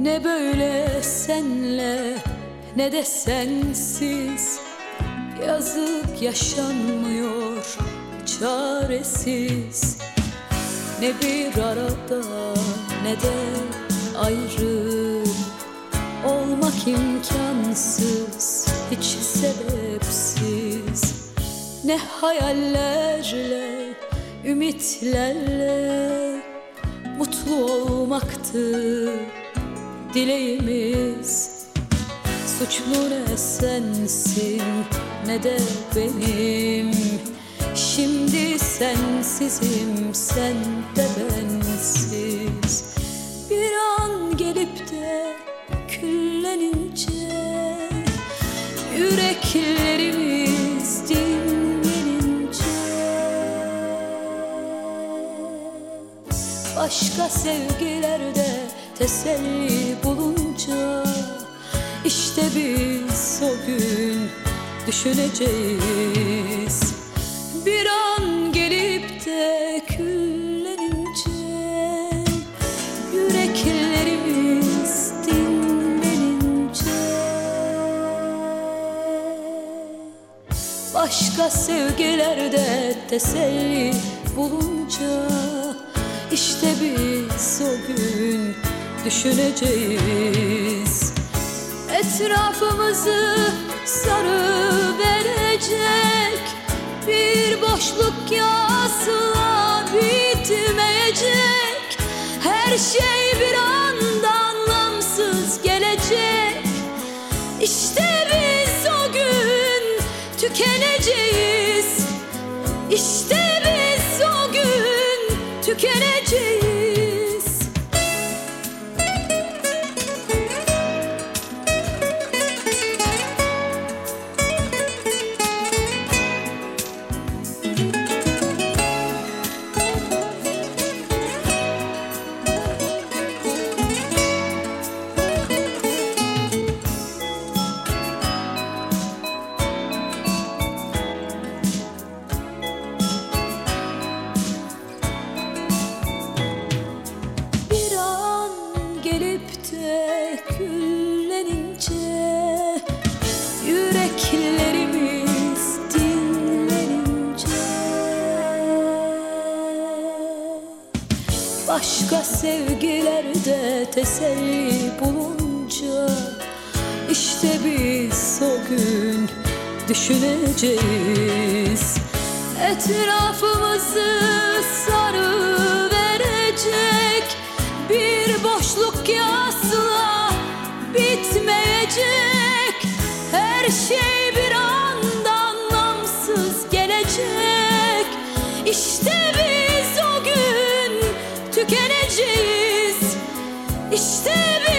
Ne böyle senle ne de sensiz. Yazık yaşanmıyor çaresiz. Ne bir arada ne de ayrı. Olmak imkansız hiç sebepsiz. Ne hayallerle ümitlerle Mutlu olmaktı dileğimiz. Suçlu ne sensin ne de benim. Şimdi sensizim sen de bensiz. Bir an gelip de küllenince Yüreklerimiz dinlenince. Başka sevgilerde teselli bulunca işte biz o gün düşüneceğiz. Bir an gelip de küllenince Yüreklerimiz dinlenince. Başka sevgilerde teselli bulunca işte biz o gün düşüneceğiz. Etrafımızı sarı verecek Bir boşluk yasla bitmeyecek. Her şey bir anda anlamsız gelecek. İşte biz o gün tükeneceğiz. İşte Başka sevgilerde teselli bulunca işte biz o gün düşüneceğiz. Etrafımızı sarı verecek Bir boşluk ki asla bitmeyecek. Her şey geleceğiz. İşte bir